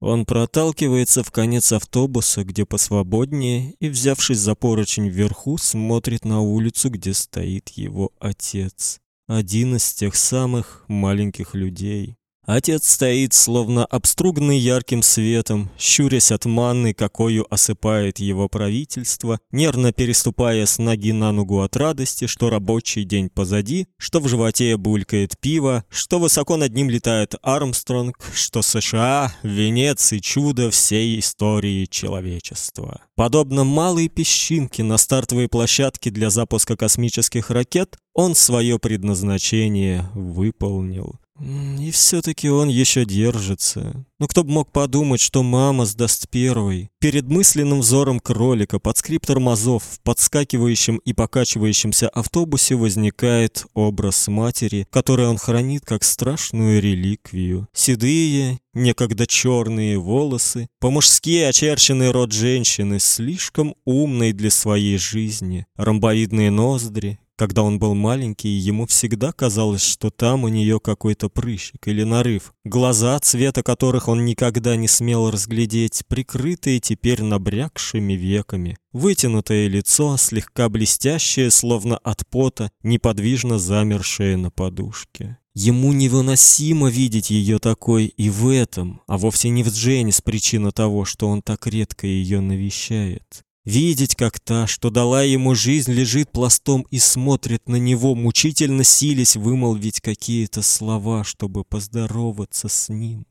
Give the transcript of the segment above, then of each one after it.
Он проталкивается в конец автобуса, где посвободнее, и, взявшись за поручень вверху, смотрит на улицу, где стоит его отец. Один из тех самых маленьких людей. Отец стоит, словно обструганный ярким светом, щурясь от манны, какую осыпает его правительство, нервно переступая с ноги на ногу от радости, что рабочий день позади, что в животе булькает пиво, что высоко над ним летает Армстронг, что США — венец и чудо всей истории человечества. Подобно малой песчинке на стартовой площадке для запуска космических ракет, он свое предназначение выполнил. И все-таки он еще держится. Но кто бы мог подумать, что мама сдаст первой. Перед мысленным взором кролика под скрип тормозов в подскакивающем и покачивающемся автобусе возникает образ матери, который он хранит как страшную реликвию. Седые, некогда черные волосы, по-мужски очерченный рот женщины, слишком умной для своей жизни, ромбовидные ноздри, когда он был маленький, ему всегда казалось, что там у нее какой-то прыщик или нарыв. Глаза, цвета которых он никогда не смел разглядеть, прикрытые теперь набрякшими веками. Вытянутое лицо, слегка блестящее, словно от пота, неподвижно замершее на подушке. Ему невыносимо видеть ее такой и в этом, а вовсе не в Дженнис причина того, что он так редко ее навещает. Видеть, как та, что дала ему жизнь, лежит пластом и смотрит на него, мучительно силясь вымолвить какие-то слова, чтобы поздороваться с ним.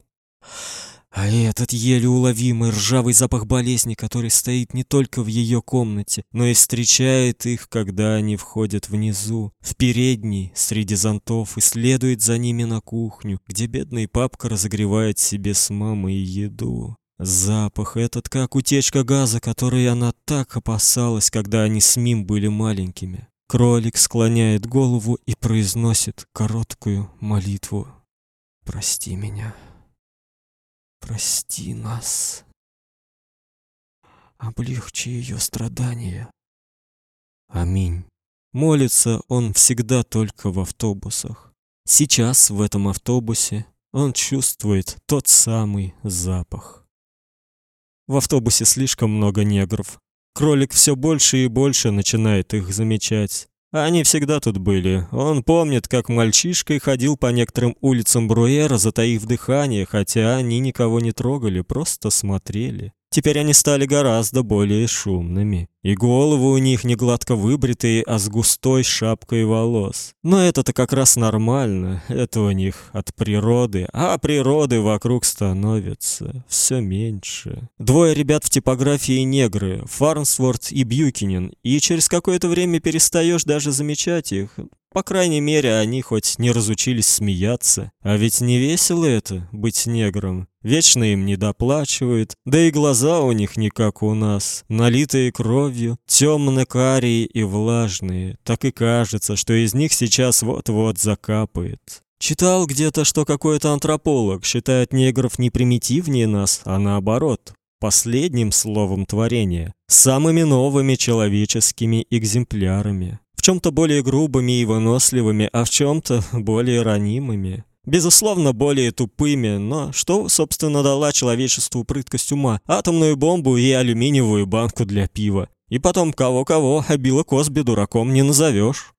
А этот еле уловимый ржавый запах болезни, который стоит не только в ее комнате, но и встречает их, когда они входят внизу, в передней, среди зонтов, и следует за ними на кухню, где бедный папка разогревает себе с мамой еду. Запах этот как утечка газа, которой она так опасалась, когда они с Мим были маленькими. Кролик склоняет голову и произносит короткую молитву. Прости меня. Прости нас. Облегчи ее страдания. Аминь. Молится он всегда только в автобусах. Сейчас в этом автобусе он чувствует тот самый запах. В автобусе слишком много негров. Кролик все больше и больше начинает их замечать. Они всегда тут были. Он помнит, как мальчишкой ходил по некоторым улицам Бруэра, затаив дыхание, хотя они никого не трогали, просто смотрели. Теперь они стали гораздо более шумными, и головы у них не гладко выбритые, а с густой шапкой волос. Но это-то как раз нормально, это у них от природы, а природы вокруг становится все меньше. Двое ребят в типографии негры, Фарнсворт и Бьюкинен, и через какое-то время перестаешь даже замечать их. По крайней мере, они хоть не разучились смеяться. А ведь не весело это быть негром. Вечно им не доплачивают, да и глаза у них не как у нас, налитые кровью, темно-карие и влажные. Так и кажется, что из них сейчас вот-вот закапает. Читал где-то, что какой-то антрополог считает негров не примитивнее нас, а наоборот, последним словом творения, самыми новыми человеческими экземплярами в чем-то более грубыми и выносливыми, а в чем-то более ранимыми. Безусловно, более тупыми, но что, собственно, дала человечеству прыткость ума? Атомную бомбу и алюминиевую банку для пива. И потом кого-кого, а Билла Косби дураком не назовешь.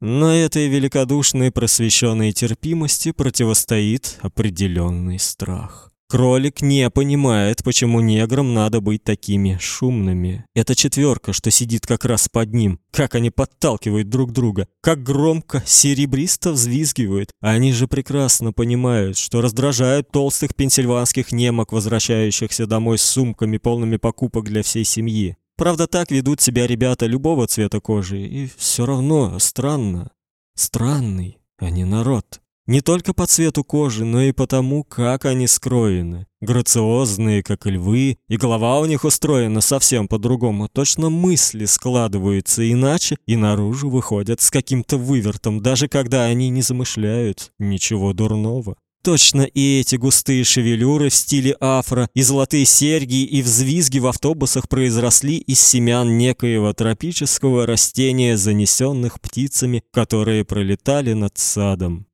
Но этой великодушной просвещенной терпимости противостоит определенный страх. Кролик не понимает, почему неграм надо быть такими шумными. Это четверка, что сидит как раз под ним. Как они подталкивают друг друга, как громко серебристо взвизгивают. Они же прекрасно понимают, что раздражают толстых пенсильванских немок, возвращающихся домой с сумками полными покупок для всей семьи. Правда, так ведут себя ребята любого цвета кожи, и все равно странно. Странный, а не народ. Не только по цвету кожи, но и потому, как они скроены. Грациозные, как львы, и голова у них устроена совсем по-другому. Точно мысли складываются иначе и наружу выходят с каким-то вывертом, даже когда они не замышляют ничего дурного. Точно и эти густые шевелюры в стиле афро, и золотые серьги, и взвизги в автобусах произросли из семян некоего тропического растения, занесенных птицами, которые пролетали над садом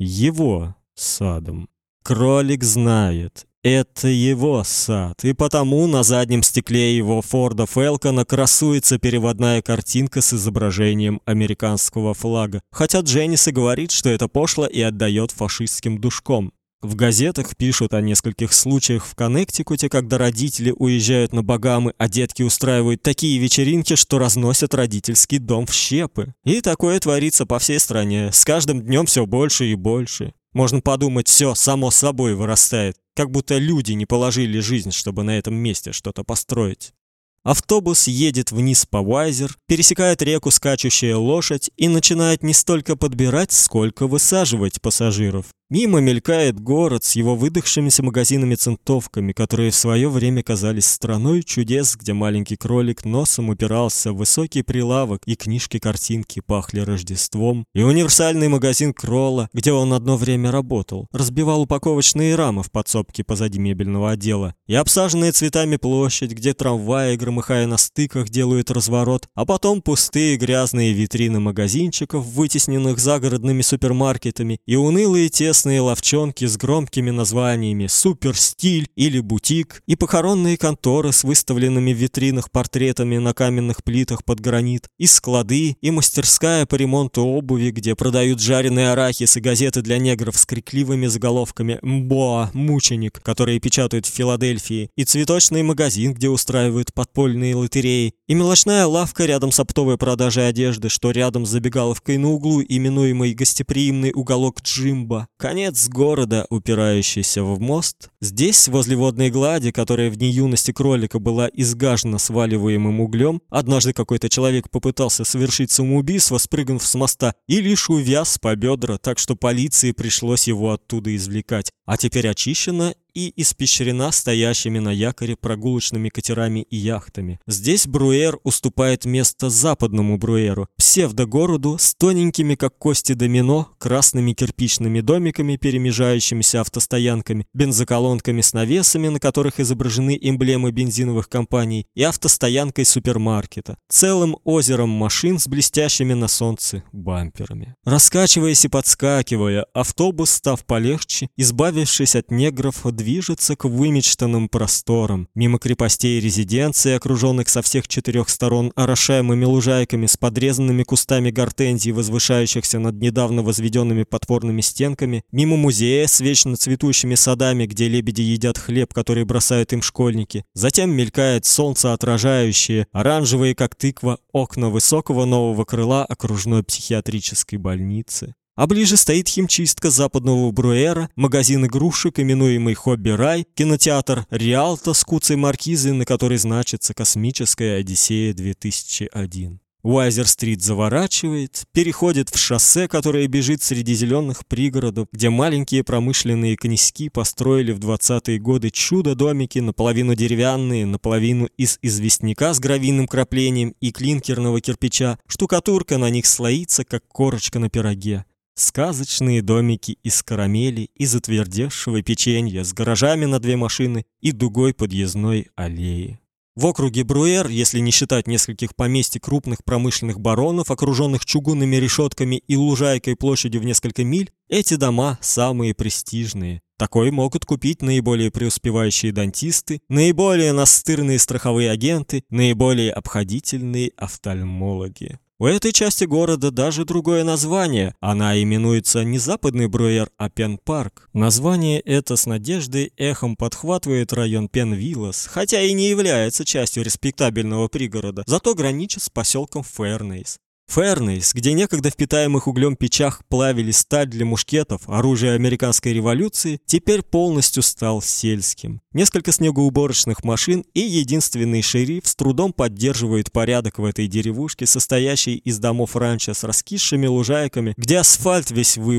его садом. Кролик знает, Это его сад, и потому на заднем стекле его Форда Фелкона красуется переводная картинка с изображением американского флага. Хотя Дженнис и говорит, что это пошло и отдает фашистским душком. В газетах пишут о нескольких случаях в Коннектикуте, когда родители уезжают на Багамы, а детки устраивают такие вечеринки, что разносят родительский дом в щепы. И такое творится по всей стране. С каждым днем все больше и больше. Можно подумать, все само собой вырастает, как будто люди не положили жизнь, чтобы на этом месте что-то построить. Автобус едет вниз по Вайзер, пересекает реку скачущая лошадь и начинает не столько подбирать, сколько высаживать пассажиров. Мимо мелькает город с его выдохшимися магазинами-центовками, которые в свое время казались страной чудес, где маленький кролик носом упирался в высокий прилавок, и книжки-картинки пахли Рождеством, и универсальный магазин Кролла, где он одно время работал, разбивал упаковочные рамы в подсобке позади мебельного отдела, и обсаженная цветами площадь, где трамваи, громыхая на стыках, делают разворот, а потом пустые грязные витрины магазинчиков, вытесненных загородными супермаркетами, и унылые те местные ловчонки с громкими названиями «Суперстиль» или «Бутик» и похоронные конторы с выставленными в витринах портретами на каменных плитах под гранит, и склады, и мастерская по ремонту обуви, где продают жареный арахис и газеты для негров с крикливыми заголовками «Мбоа, мученик», которые печатают в Филадельфии, и цветочный магазин, где устраивают подпольные лотереи, и мелочная лавка рядом с оптовой продажей одежды, что рядом с забегаловкой на углу, именуемый гостеприимный уголок Джимба. Конец города, упирающийся в мост. Здесь, возле водной глади, которая в дни юности кролика была изгажена сваливаемым углем, однажды какой-то человек попытался совершить самоубийство, спрыгнув с моста, и лишь увяз по бедра, так что полиции пришлось его оттуда извлекать. А теперь очищено и испещрена стоящими на якоре прогулочными катерами и яхтами. Здесь Бруэр уступает место западному Бруэру, псевдогороду с тоненькими, как кости домино, красными кирпичными домиками, перемежающимися автостоянками, бензоколонками с навесами, на которых изображены эмблемы бензиновых компаний, и автостоянкой супермаркета, целым озером машин с блестящими на солнце бамперами. Раскачиваясь и подскакивая, автобус, став полегче, избавившись от негров, движется к вымечтанным просторам, мимо крепостей и резиденций, окруженных со всех четырех сторон орошаемыми лужайками с подрезанными кустами гортензий, возвышающихся над недавно возведенными подпорными стенками, мимо музея с вечно цветущими садами, где лебеди едят хлеб, который бросают им школьники. Затем мелькает солнце отражающее, оранжевые, как тыква, окна высокого нового крыла окружной психиатрической больницы. А ближе стоит химчистка западного Бруэра, магазин игрушек, именуемый Хобби Рай, кинотеатр Риалто с куцей маркизой, на которой значится «Космическая Одиссея 2001». Уайзер-стрит заворачивает, переходит в шоссе, которое бежит среди зеленых пригородов, где маленькие промышленные князьки построили в 20-е годы чудо-домики, наполовину деревянные, наполовину из известняка с гравийным краплением и клинкерного кирпича. Штукатурка на них слоится, как корочка на пироге. Сказочные домики из карамели и затвердевшего печенья с гаражами на две машины и дугой подъездной аллеи. В округе Бруэр, если не считать нескольких поместий крупных промышленных баронов, окруженных чугунными решетками и лужайкой площадью в несколько миль, эти дома самые престижные. Такой могут купить наиболее преуспевающие дантисты, наиболее настырные страховые агенты, наиболее обходительные офтальмологи. У этой части города даже другое название. Она именуется не Западный Бруер, а Пен-парк. Название это с надеждой эхом подхватывает район Пен-Виллас, хотя и не является частью респектабельного пригорода, зато граничит с поселком Фернейс. Фернейс, где некогда в питаемых углем печах плавили сталь для мушкетов, оружие американской революции, теперь полностью стал сельским. Несколько снегоуборочных машин и единственный шериф с трудом поддерживают порядок в этой деревушке, состоящей из домов ранчо с раскисшими лужайками, где асфальт весь в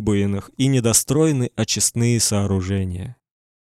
и недостроены очистные сооружения.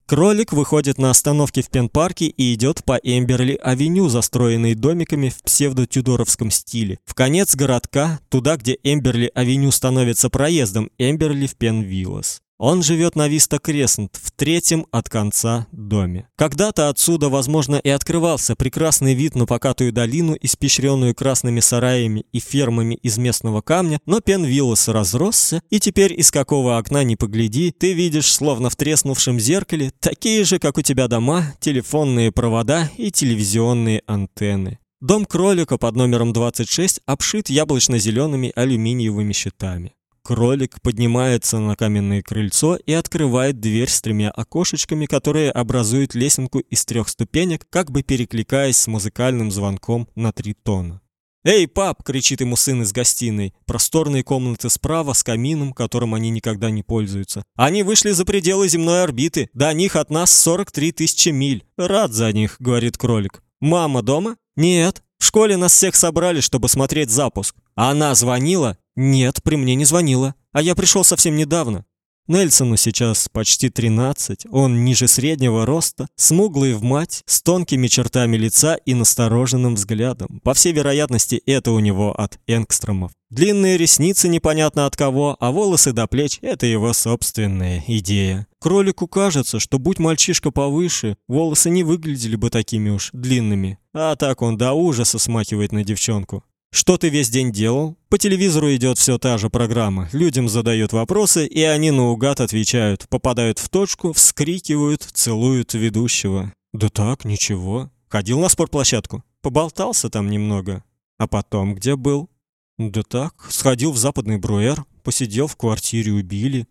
Кролик выходит на остановке в Пен-парке и идет по Эмберли-авеню, застроенной домиками в псевдо-тюдоровском стиле. В конец городка, туда, где Эмберли-авеню становится проездом Эмберли в Пен-Виллас. Он живет на Виста Кресент, в третьем от конца доме. Когда-то отсюда, возможно, и открывался прекрасный вид на покатую долину, испещренную красными сараями и фермами из местного камня, но Пенвиллос разросся, и теперь из какого окна ни погляди, ты видишь, словно в треснувшем зеркале, такие же, как у тебя дома, телефонные провода и телевизионные антенны. Дом кролика под номером 26 обшит яблочно зелеными алюминиевыми щитами. Кролик поднимается на каменное крыльцо и открывает дверь с тремя окошечками, которые образуют лесенку из трех ступенек, как бы перекликаясь с музыкальным звонком на три тона. «Эй, пап!» — кричит ему сын из гостиной. Просторные комнаты справа с камином, которым они никогда не пользуются. Они вышли за пределы земной орбиты. До них от нас 43 тысячи миль. Рад за них, говорит кролик. Мама дома? Нет. В школе нас всех собрали, чтобы смотреть запуск. Она звонила? Нет, при мне не звонила. А я пришел совсем недавно. Нельсону сейчас почти 13, он ниже среднего роста, смуглый в мать, с тонкими чертами лица и настороженным взглядом. По всей вероятности, это у него от Энгстромов. Длинные ресницы непонятно от кого, а волосы до плеч это его собственная идея. Кролику кажется, что будь мальчишка повыше, волосы не выглядели бы такими уж длинными. А так он до ужаса смахивает на девчонку. Что ты весь день делал? По телевизору идет все та же программа. Людям задают вопросы, и они наугад отвечают, попадают в точку, вскрикивают, целуют ведущего. Да так, ничего. Ходил на спортплощадку, поболтался там немного. А потом где был? Да так, сходил в Западный Бруэр, посидел в квартире у Билли.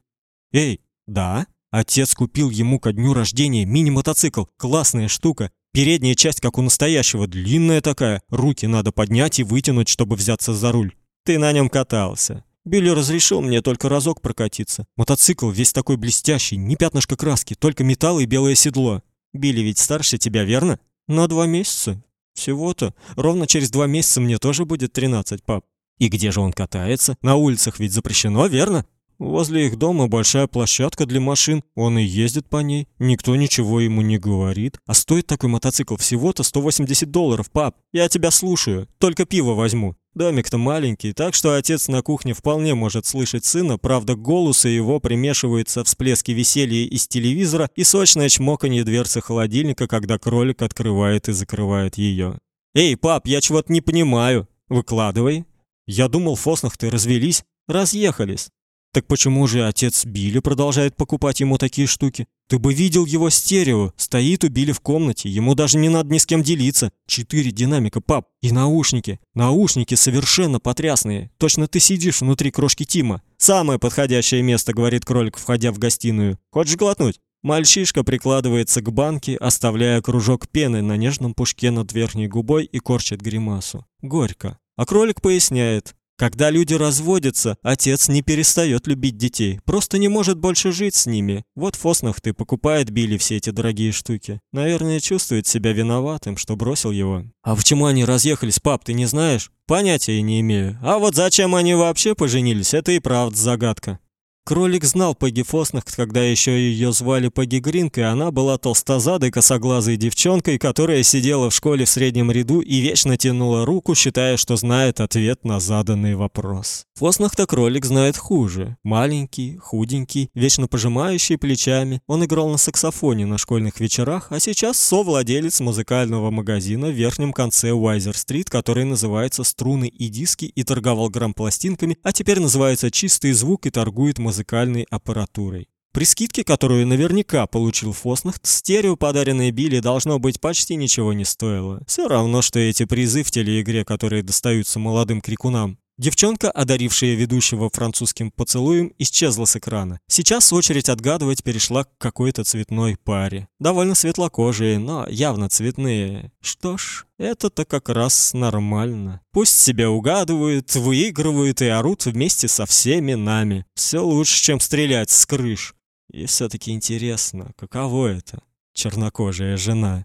Эй, да? Отец купил ему ко дню рождения мини-мотоцикл. Классная штука. Передняя часть, как у настоящего, длинная такая. Руки надо поднять и вытянуть, чтобы взяться за руль. Ты на нем катался. Билли разрешил мне только разок прокатиться. Мотоцикл весь такой блестящий, не пятнышко краски, только металл и белое седло. Билли ведь старше тебя, верно? На два месяца. Всего-то. Ровно через два месяца мне тоже будет 13, пап. И где же он катается? На улицах ведь запрещено, верно? Возле их дома большая площадка для машин, он и ездит по ней. Никто ничего ему не говорит. А стоит такой мотоцикл всего-то 180 долларов, пап. Я тебя слушаю, только пиво возьму. Домик-то маленький, так что отец на кухне вполне может слышать сына, правда, голос его примешивается всплески веселья из телевизора и сочное чмоканье дверцы холодильника, когда кролик открывает и закрывает ее. «Эй, пап, я чего-то не понимаю. Выкладывай». «Я думал, Фоснахты развелись, разъехались». Так почему же отец Билли продолжает покупать ему такие штуки? Ты бы видел его стерео, стоит у Билли в комнате, ему даже не надо ни с кем делиться. Четыре динамика, пап, и наушники. Наушники совершенно потрясные. Точно ты сидишь внутри крошки Тима. Самое подходящее место, говорит кролик, входя в гостиную. Хочешь глотнуть? Мальчишка прикладывается к банке, оставляя кружок пены на нежном пушке над верхней губой и корчит гримасу. Горько. А кролик поясняет: когда люди разводятся, отец не перестает любить детей, просто не может больше жить с ними. Вот Фоснах ты покупает Билли все эти дорогие штуки. Наверное, чувствует себя виноватым, что бросил его. А почему они разъехались, пап, ты не знаешь? Понятия не имею. А вот зачем они вообще поженились, это и правда загадка. Кролик знал Пегги Фоснахт, когда еще ее звали Пегги Гринк, и она была толстозадой косоглазой девчонкой, которая сидела в школе в среднем ряду и вечно тянула руку, считая, что знает ответ на заданный вопрос. Фоснахта кролик знает хуже. Маленький, худенький, вечно пожимающий плечами. Он играл на саксофоне на школьных вечерах, а сейчас совладелец музыкального магазина в верхнем конце Уайзер-стрит, который называется «Струны и диски» и торговал грампластинками, а теперь называется «Чистый звук» и торгует музыкой музыкальной аппаратурой. При скидке, которую наверняка получил Фоснахт, стерео, подаренное Билли, должно быть почти ничего не стоило. Все равно, что эти призы в телеигре, которые достаются молодым крикунам. Девчонка, одарившая ведущего французским поцелуем, исчезла с экрана. Сейчас очередь отгадывать перешла к какой-то цветной паре. Довольно светлокожие, но явно цветные. Что ж, это-то как раз нормально. Пусть себя угадывают, выигрывают и орут вместе со всеми нами. Все лучше, чем стрелять с крыш. И все таки интересно, каково это чернокожая жена.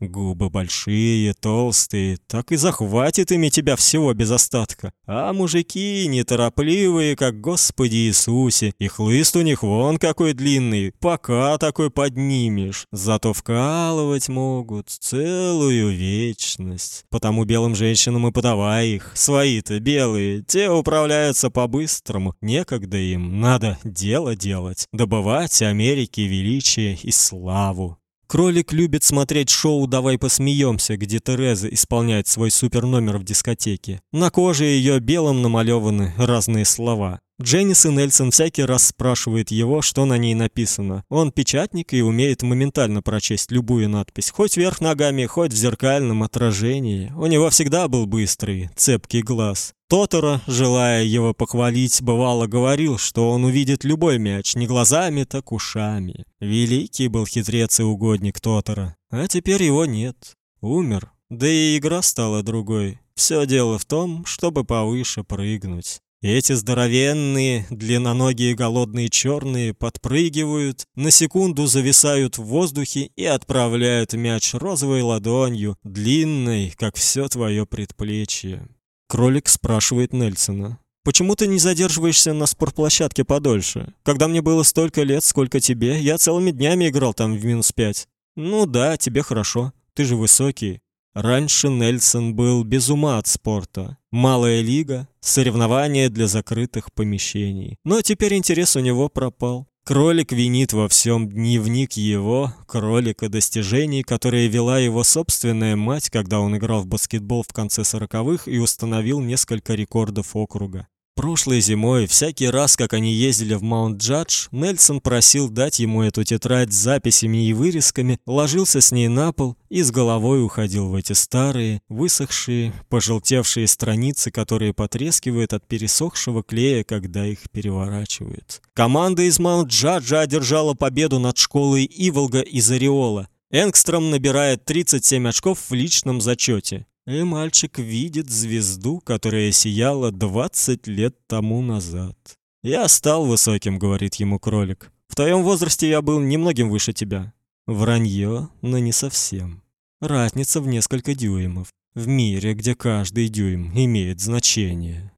Губы большие, толстые, так и захватит ими тебя всего без остатка. А мужики неторопливые, как Господи Иисусе, и хлыст у них вон какой длинный, пока такой поднимешь. Зато вкалывать могут целую вечность. Потому белым женщинам и подавай их, свои-то белые, те управляются по-быстрому. Некогда им, надо дело делать, добывать Америке величие и славу. Кролик любит смотреть шоу «Давай посмеемся», где Тереза исполняет свой суперномер в дискотеке. На коже ее белым намалеваны разные слова. Дженнис и Нельсон всякий раз спрашивают его, что на ней написано. Он печатник и умеет моментально прочесть любую надпись, хоть вверх ногами, хоть в зеркальном отражении. У него всегда был быстрый, цепкий глаз. Тотора, желая его похвалить, бывало говорил, что он увидит любой мяч не глазами, так ушами. Великий был хитрец и угодник Тотора, а теперь его нет. Умер. Да и игра стала другой. Все дело в том, чтобы повыше прыгнуть. Эти здоровенные, длинноногие, голодные черные подпрыгивают, на секунду зависают в воздухе и отправляют мяч розовой ладонью, длинной, как все твое предплечье. Кролик спрашивает Нельсона: Почему ты не задерживаешься на спортплощадке подольше? Когда мне было столько лет, сколько тебе, я целыми днями играл там в минус пять. Ну да, тебе хорошо. Ты же высокий. Раньше Нельсон был без ума от спорта. Малая лига, соревнования для закрытых помещений. Но теперь интерес у него пропал. Кролик винит во всем дневник его, кролика достижений, которые вела его собственная мать, когда он играл в баскетбол в конце сороковых и установил несколько рекордов округа. Прошлой зимой, всякий раз, как они ездили в Маунт-Джадж, Нельсон просил дать ему эту тетрадь с записями и вырезками, ложился с ней на пол и с головой уходил в эти старые, высохшие, пожелтевшие страницы, которые потрескивают от пересохшего клея, когда их переворачивают. Команда из Маунт-Джаджа одержала победу над школой Иволга из Ореола. Энгстром набирает 37 очков в личном зачете. И мальчик видит звезду, которая сияла двадцать лет тому назад. «Я стал высоким», — говорит ему кролик. «В твоем возрасте я был немногим выше тебя». Вранье, но не совсем. Разница в несколько дюймов. В мире, где каждый дюйм имеет значение.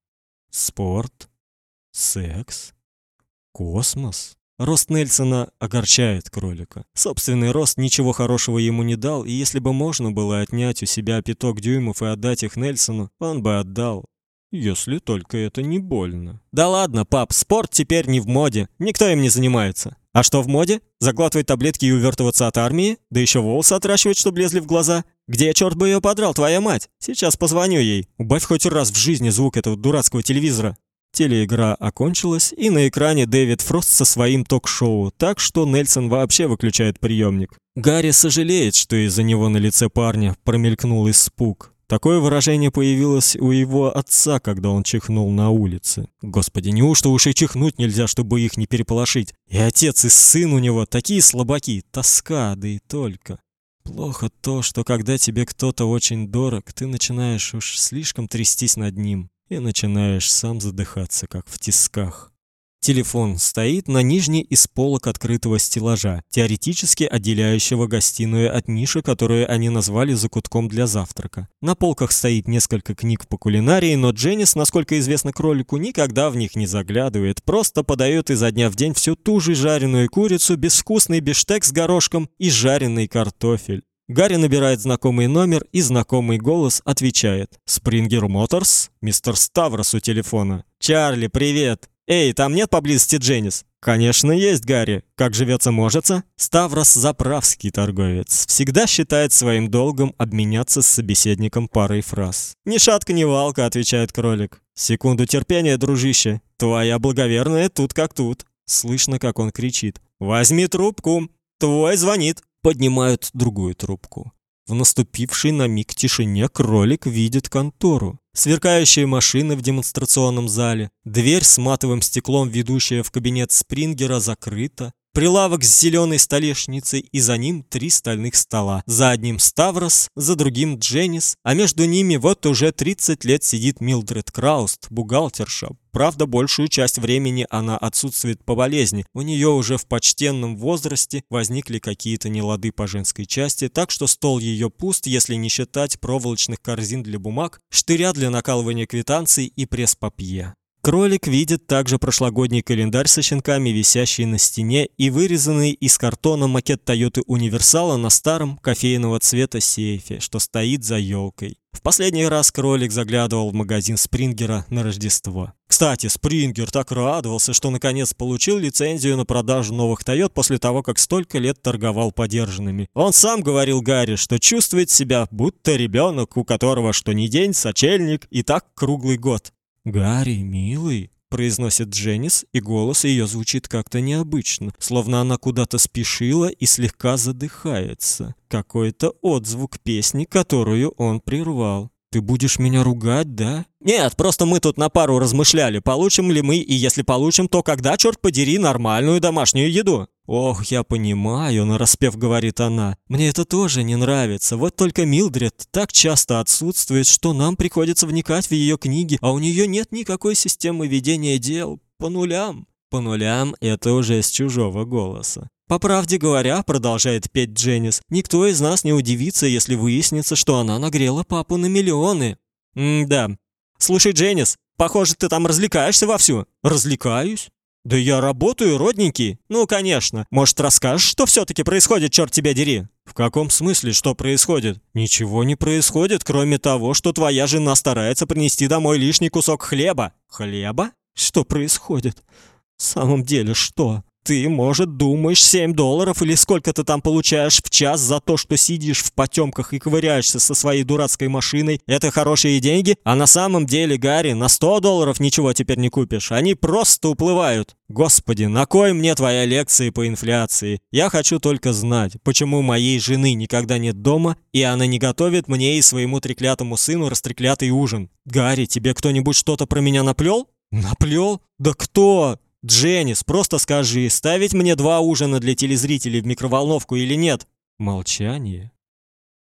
Спорт, секс, космос. Рост Нельсона огорчает кролика. Собственный рост ничего хорошего ему не дал, и если бы можно было отнять у себя пяток дюймов и отдать их Нельсону, он бы отдал. Если только это не больно. Да ладно, пап, спорт теперь не в моде. Никто им не занимается. А что в моде? Заглатывать таблетки и увертываться от армии? Да еще волосы отращивать, чтобы лезли в глаза? Где черт бы ее подрал, твоя мать? Сейчас позвоню ей. Убавь хоть раз в жизни звук этого дурацкого телевизора. Телеигра окончилась, и на экране Дэвид Фрост со своим ток-шоу, так что Нельсон вообще выключает приемник. Гарри сожалеет, что из-за него на лице парня промелькнул испуг. Такое выражение появилось у его отца, когда он чихнул на улице. Господи, неужто уж и чихнуть нельзя, чтобы их не переполошить? И отец, и сын у него такие слабаки, тоска, да и только. Плохо то, что когда тебе кто-то очень дорог, ты начинаешь уж слишком трястись над ним и начинаешь сам задыхаться, как в тисках. Телефон стоит на нижней из полок открытого стеллажа, теоретически отделяющего гостиную от ниши, которую они назвали закутком для завтрака. На полках стоит несколько книг по кулинарии, но Дженнис, насколько известно кролику, никогда в них не заглядывает, просто подает изо дня в день всю ту же жареную курицу, безвкусный бифштекс с горошком и жареный картофель. Гарри набирает знакомый номер, и знакомый голос отвечает. «Спрингер Моторс? Мистер Ставрос у телефона». «Чарли, привет! Эй, там нет поблизости Дженнис?» «Конечно есть, Гарри. Как живется, можется?» Ставрос заправский торговец. Всегда считает своим долгом обменяться с собеседником парой фраз. «Ни шатка, ни валка», — отвечает кролик. «Секунду терпения, дружище. Твоя благоверная тут как тут». Слышно, как он кричит. «Возьми трубку. Твой звонит» поднимают другую трубку. В наступившей на миг тишине кролик видит контору. Сверкающие машины в демонстрационном зале, дверь с матовым стеклом, ведущая в кабинет Спрингера, закрыта. Прилавок с зеленой столешницей, и за ним три стальных стола. За одним Ставрос, за другим Дженнис, а между ними вот уже 30 лет сидит Милдред Крауст, бухгалтерша. Правда, большую часть времени она отсутствует по болезни. У нее уже в почтенном возрасте возникли какие-то нелады по женской части, так что стол ее пуст, если не считать проволочных корзин для бумаг, штыря для накалывания квитанций и пресс-папье. Кролик видит также прошлогодний календарь со щенками, висящий на стене, и вырезанный из картона макет Тойоты Универсала на старом кофейного цвета сейфе, что стоит за елкой. В последний раз кролик заглядывал в магазин Спрингера на Рождество. Кстати, Спрингер так радовался, что наконец получил лицензию на продажу новых Тойот после того, как столько лет торговал подержанными. Он сам говорил Гарри, что чувствует себя будто ребенок, у которого что ни день сочельник и так круглый год. «Гарри, милый», — произносит Дженнис, и голос ее звучит как-то необычно, словно она куда-то спешила и слегка задыхается. Какой-то отзвук песни, которую он прервал. «Ты будешь меня ругать, да?» «Нет, просто мы тут на пару размышляли, получим ли мы, и если получим, то когда, черт подери, нормальную домашнюю еду?» «Ох, я понимаю», — нараспев говорит она. «Мне это тоже не нравится. Вот только Милдред так часто отсутствует, что нам приходится вникать в ее книги, а у нее нет никакой системы ведения дел. По нулям». «По нулям» — это уже с чужого голоса. «По правде говоря», — продолжает петь Дженнис, «никто из нас не удивится, если выяснится, что она нагрела папу на миллионы». «М-да. Слушай, Дженнис, похоже, ты там развлекаешься вовсю». «Развлекаюсь?» «Да я работаю, родненький. Ну, конечно. Может, расскажешь, что все-таки происходит, черт тебя дери?» «В каком смысле, что происходит?» «Ничего не происходит, кроме того, что твоя жена старается принести домой лишний кусок хлеба». «Хлеба? Что происходит?» «В самом деле, что?» Ты, может, думаешь, 7 долларов или сколько ты там получаешь в час за то, что сидишь в потемках и ковыряешься со своей дурацкой машиной, это хорошие деньги? А на самом деле, Гарри, на 100 долларов ничего теперь не купишь. Они просто уплывают. Господи, на кой мне твоя лекция по инфляции? Я хочу только знать, почему моей жены никогда нет дома, и она не готовит мне и своему треклятому сыну растреклятый ужин. Гарри, тебе кто-нибудь что-то про меня наплел? Наплел? Да кто? «Дженнис, просто скажи, ставить мне два ужина для телезрителей в микроволновку или нет?» Молчание.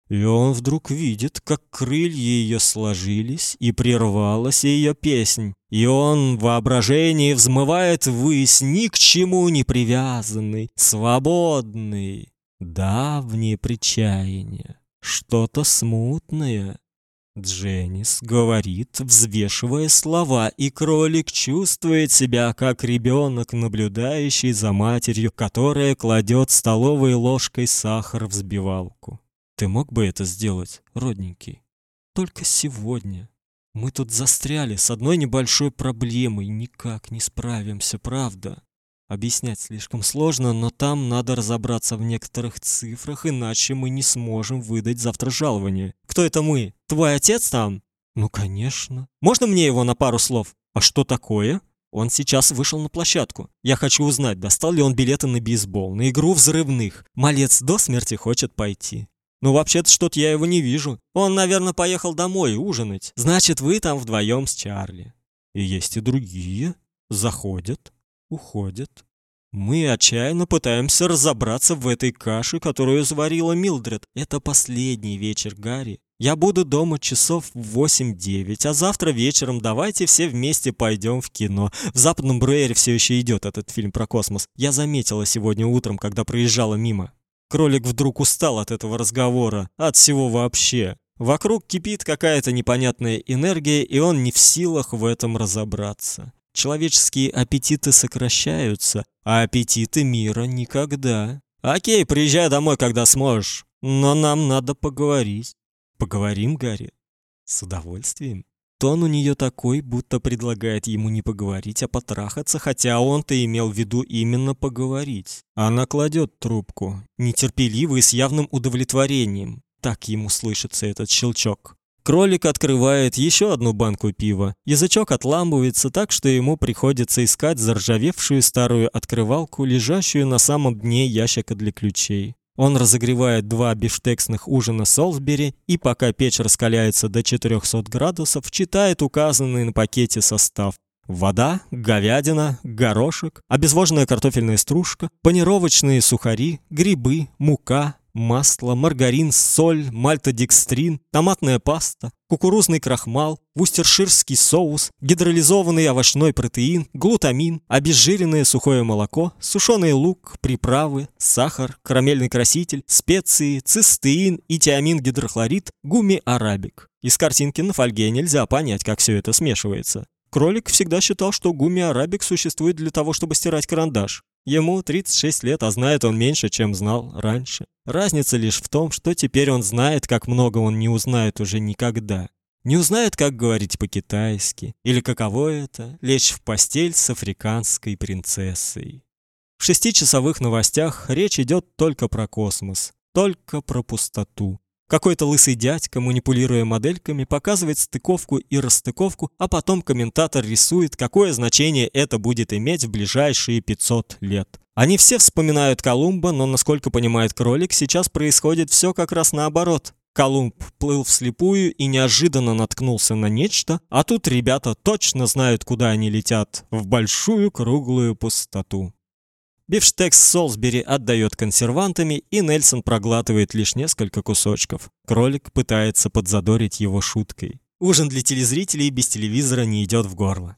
И он вдруг видит, как крылья ее сложились, и прервалась ее песнь. И он в воображении взмывает ввысь, ни к чему не привязанный, свободный, давнее причаяние, что-то смутное, Дженнис говорит, взвешивая слова, и кролик чувствует себя как ребенок, наблюдающий за матерью, которая кладет столовой ложкой сахар в взбивалку. Ты мог бы это сделать, родненький? Только сегодня. Мы тут застряли с одной небольшой проблемой, никак не справимся, правда? Объяснять слишком сложно, но там надо разобраться в некоторых цифрах, иначе мы не сможем выдать завтра жалование. Кто это мы? Твой отец там? Ну, конечно. Можно мне его на пару слов? А что такое? Он сейчас вышел на площадку. Я хочу узнать, достал ли он билеты на бейсбол, на игру взрывных. Малец до смерти хочет пойти. Ну, вообще-то, что-то я его не вижу. Он, наверное, поехал домой ужинать. Значит, вы там вдвоем с Чарли. И есть и другие. Заходят уходят. Мы отчаянно пытаемся разобраться в этой каше, которую сварила Милдред. Это последний вечер, Гарри. Я буду дома часов в 8-9, а завтра вечером давайте все вместе пойдем в кино. В Западном Брейере все еще идет этот фильм про космос. Я заметила сегодня утром, когда проезжала мимо. Кролик вдруг устал от этого разговора, от всего вообще. Вокруг кипит какая-то непонятная энергия, и он не в силах в этом разобраться. Человеческие аппетиты сокращаются, а аппетиты мира никогда. О'кей, приезжай домой, когда сможешь. Но нам надо поговорить. Поговорим, Гарри? С удовольствием. Тон у нее такой, будто предлагает ему не поговорить, а потрахаться, хотя он-то имел в виду именно поговорить. Она кладет трубку, нетерпеливо и с явным удовлетворением. Так ему слышится этот щелчок. Кролик открывает еще одну банку пива. Язычок отламывается так, что ему приходится искать заржавевшую старую открывалку, лежащую на самом дне ящика для ключей. Он разогревает два бифштексных ужина Солсбери и пока печь раскаляется до 400 градусов, читает указанный на пакете состав. вода, говядина, горошек, обезвоженная картофельная стружка, панировочные сухари, грибы, мука, масло, маргарин, соль, мальтодекстрин, томатная паста, кукурузный крахмал, вустерширский соус, гидролизованный овощной протеин, глутамин, обезжиренное сухое молоко, сушеный лук, приправы, сахар, карамельный краситель, специи, цистеин и тиамин-гидрохлорид, гуми-арабик. Из картинки на фольге нельзя понять, как все это смешивается. Кролик всегда считал, что гуми-арабик существует для того, чтобы стирать карандаш. Ему 36 лет, а знает он меньше, чем знал раньше. Разница лишь в том, что теперь он знает, как много он не узнает уже никогда. Не узнает, как говорить по-китайски, или каково это — лечь в постель с африканской принцессой. В шестичасовых новостях речь идет только про космос, только про пустоту. Какой-то лысый дядька, манипулируя модельками, показывает стыковку и расстыковку, а потом комментатор рисует, какое значение это будет иметь в ближайшие 500 лет. Они все вспоминают Колумба, но, насколько понимает кролик, сейчас происходит все как раз наоборот. Колумб плыл вслепую и неожиданно наткнулся на нечто, а тут ребята точно знают, куда они летят, в большую круглую пустоту. Бифштекс Солсбери отдает консервантами, и Нельсон проглатывает лишь несколько кусочков. Кролик пытается подзадорить его шуткой. Ужин для телезрителей без телевизора не идет в горло.